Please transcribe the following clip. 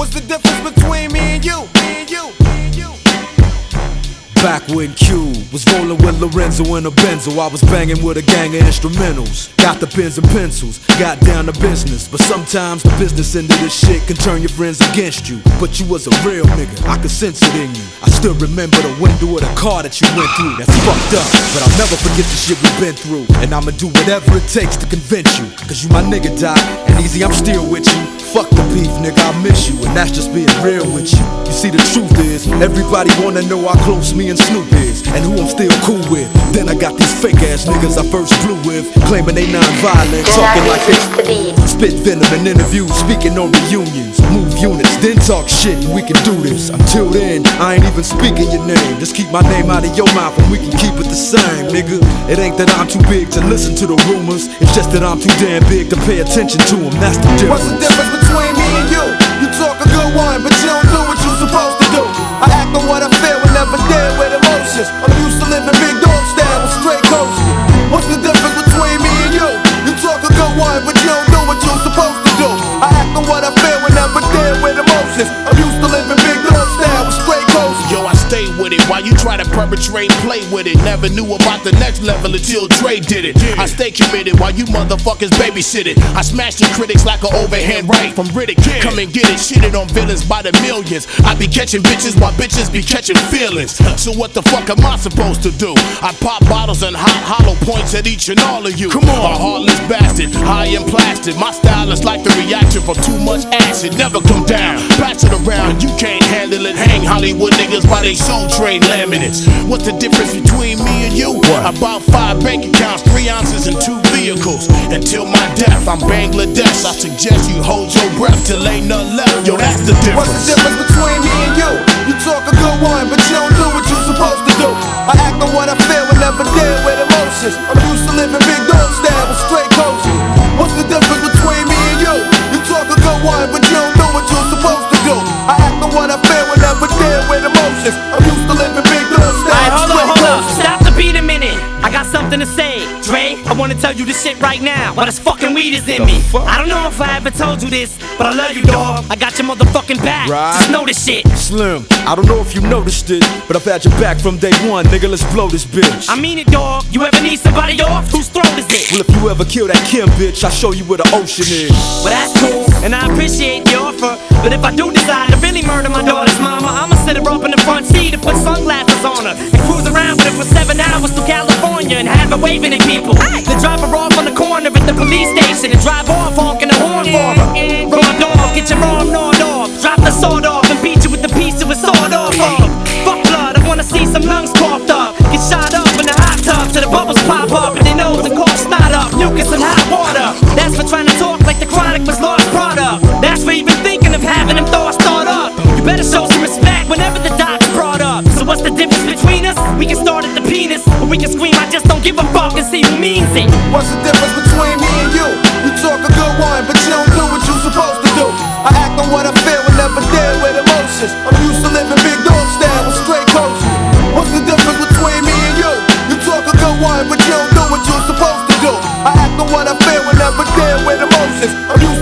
What's the difference between me and you? Me and you. Back when Q was rolling with Lorenzo in a Benzo, I was banging with a gang of instrumentals. Got the pens and pencils, got down to business. But sometimes the business end of this shit can turn your friends against you. But you was a real nigga, I could sense it in you. I still remember the window of the car that you went through. That's fucked up, but I'll never forget the shit we've been through. And I'ma do whatever it takes to convince you. Cause you my nigga, Doc. And Eazy, I'm still with you. Fuck the beef, nigga, I miss you, and that's just being real with you. You see, the truth is, everybody wanna know how close me and Snoop is, and who I'm still cool with. Then I got these fake ass niggas I first blew with, claiming they non-violent, talking like they spit venom in interviews, speaking on reunions, move units, then talk shit, and we can do this. Until then, I ain't even speaking your name. Just keep my name out of your mouth, and we can keep it the same, nigga. It ain't that I'm too big to listen to the rumors, it's just that I'm too damn big to pay attention to them. That's the difference. What's the difference between me and you? You talk a good one, but perpetrate, play with it. Never knew about the next level until Dre did it. I stay committed while you motherfuckers babysit it. I smash the critics like an overhand right from Riddick. Come and get it, shitted on villains by the millions. I be catching bitches while bitches be catching feelings. So what the fuck am I supposed to do? I pop bottles and hot hollow points at each and all of you. Come on. A heartless bastard, high and plastic. My style is like the reaction from too much acid. Never come down, pass it around. You can't handle Hollywood niggas by they laminates. What's the difference between me and you? About five bank accounts, three ounces, and two vehicles. Until my death, I'm Bangladesh. I suggest you hold your breath till ain't nothing left. Yo, that's the difference. What's the difference. difference between me and you? You talk a good one, but you don't do what you're supposed to do. I act on what I feel and never deal with emotions. I'm tell you this shit right now. While this fucking weed is in me. I don't know if I ever told you this, but I love you, dog. I got your motherfucking back. Right. Just know this shit. Slim, I don't know if you noticed it, but I've had your back from day one, nigga. Let's blow this bitch. I mean it, dog. You ever need somebody off? Whose throat is it? well, if you ever kill that Kim bitch, I'll show you where the ocean is. Well, that's cool, and I appreciate the offer. But if I do decide to really murder my daughter's mama, I'ma sit her up in the front seat and put sunglasses on her and cruise around with her for seven hours to California and have her waving at people. Then drop her off on the corner at the police station and drive off honking the horn for her. Raw dog, get your arm gnawed off. Drop the sword off and beat means it. What's the difference between me and you? You talk a good one, but you don't do what you're supposed to do. I act on what I feel and never deal with emotions. I'm used to living big dog style with straight coaches. What's the difference between me and you? You talk a good one, but you don't do what you're supposed to do. I act on what I feel and never deal with emotions. I'm used